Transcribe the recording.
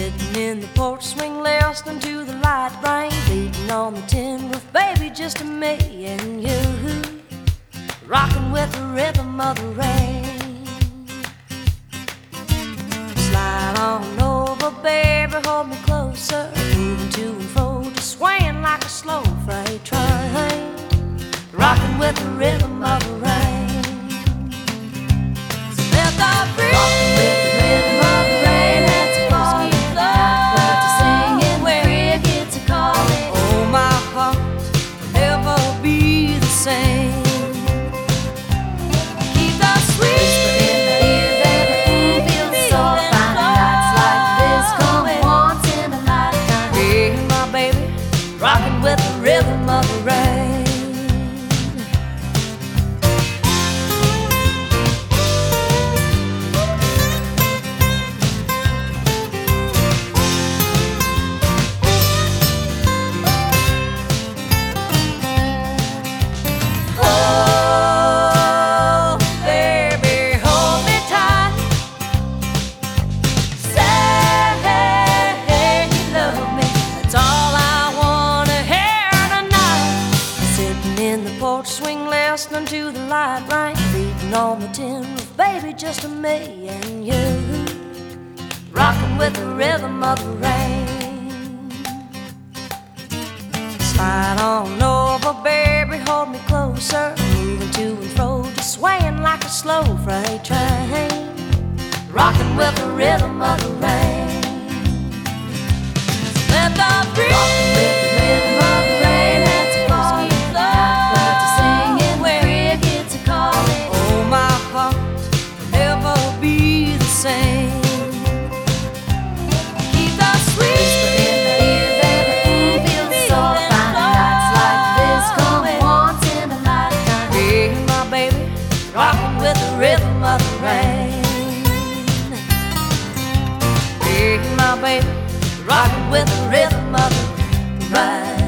Sitting in the porch swing, listening to the light rain beating on the tin roof, baby, just me and you, rocking with the rhythm of the rain. Slide on over, baby, hold me closer, moving to and fro, just swaying like a slow freight train, rocking with the rhythm of the rocking with the rhythm of the rain. Porch swing, listening to the light rain beating on the tin roof, baby, just me and you, rocking with the rhythm of the rain. Slide on over, baby, hold me closer. Moving to and fro, just swaying like a slow freight train. Rocking with the rhythm of the rain. With the rhythm of the rain. Hey, my baby, rocking with the rhythm of the rain.